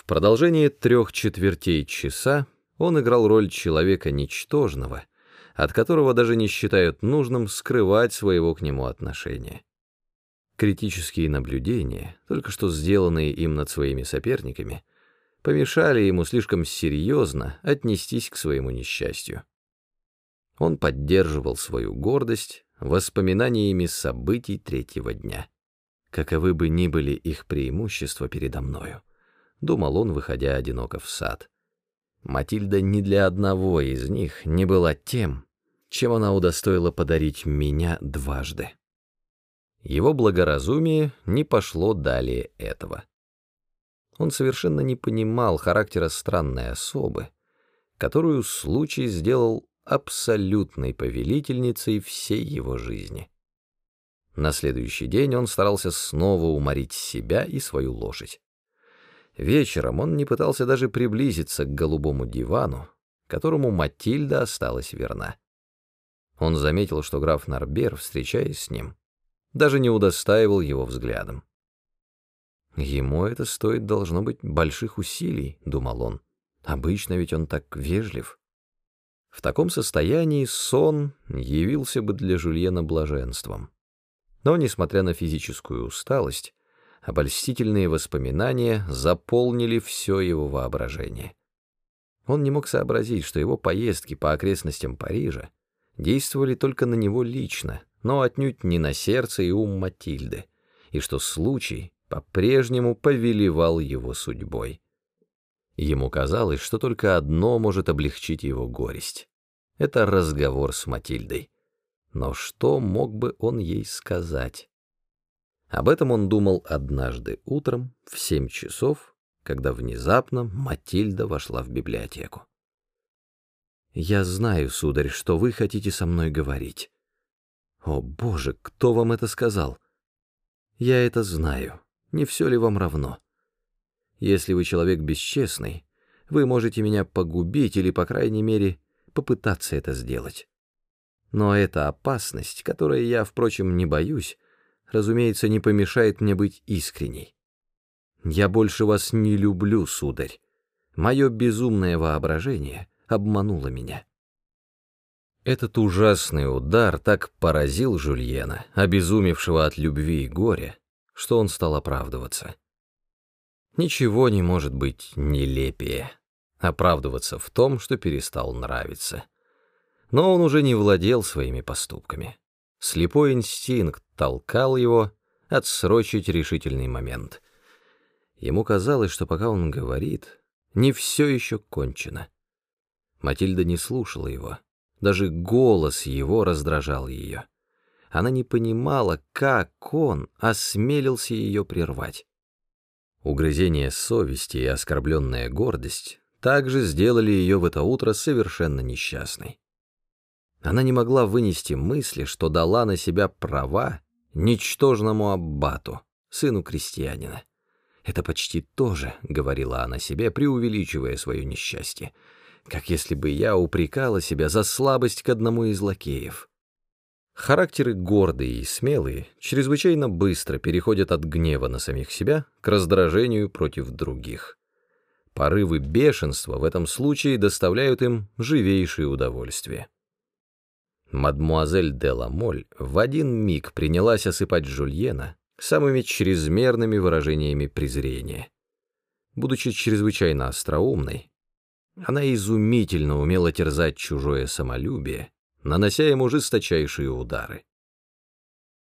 В продолжение трех четвертей часа он играл роль человека ничтожного, от которого даже не считают нужным скрывать своего к нему отношения. Критические наблюдения, только что сделанные им над своими соперниками, помешали ему слишком серьезно отнестись к своему несчастью. Он поддерживал свою гордость воспоминаниями событий третьего дня. Каковы бы ни были их преимущества передо мною, думал он, выходя одиноко в сад. Матильда ни для одного из них не была тем, чем она удостоила подарить меня дважды. Его благоразумие не пошло далее этого. Он совершенно не понимал характера странной особы, которую случай сделал абсолютной повелительницей всей его жизни. На следующий день он старался снова уморить себя и свою лошадь. Вечером он не пытался даже приблизиться к голубому дивану, которому Матильда осталась верна. Он заметил, что граф Нарбер, встречаясь с ним, даже не удостаивал его взглядом. «Ему это стоит, должно быть, больших усилий», — думал он. «Обычно ведь он так вежлив». В таком состоянии сон явился бы для Жульена блаженством. Но, несмотря на физическую усталость, обольстительные воспоминания заполнили все его воображение. Он не мог сообразить, что его поездки по окрестностям Парижа действовали только на него лично, но отнюдь не на сердце и ум Матильды, и что случай по-прежнему повелевал его судьбой. Ему казалось, что только одно может облегчить его горесть. Это разговор с Матильдой. Но что мог бы он ей сказать? Об этом он думал однажды утром в семь часов, когда внезапно Матильда вошла в библиотеку. «Я знаю, сударь, что вы хотите со мной говорить. О, Боже, кто вам это сказал? Я это знаю. Не все ли вам равно? Если вы человек бесчестный, вы можете меня погубить или, по крайней мере, попытаться это сделать. Но эта опасность, которой я, впрочем, не боюсь, разумеется, не помешает мне быть искренней. Я больше вас не люблю, сударь. Мое безумное воображение обмануло меня. Этот ужасный удар так поразил Жульена, обезумевшего от любви и горя, что он стал оправдываться. Ничего не может быть нелепее оправдываться в том, что перестал нравиться. Но он уже не владел своими поступками. Слепой инстинкт толкал его отсрочить решительный момент. Ему казалось, что пока он говорит, не все еще кончено. Матильда не слушала его. Даже голос его раздражал ее. Она не понимала, как он осмелился ее прервать. Угрызение совести и оскорбленная гордость также сделали ее в это утро совершенно несчастной. Она не могла вынести мысли, что дала на себя права ничтожному аббату, сыну крестьянина. Это почти то же, — говорила она себе, преувеличивая свое несчастье, как если бы я упрекала себя за слабость к одному из лакеев. Характеры гордые и смелые чрезвычайно быстро переходят от гнева на самих себя к раздражению против других. Порывы бешенства в этом случае доставляют им живейшее удовольствие. Мадмуазель де Ламоль в один миг принялась осыпать Жульена самыми чрезмерными выражениями презрения. Будучи чрезвычайно остроумной, она изумительно умела терзать чужое самолюбие, нанося ему жесточайшие удары.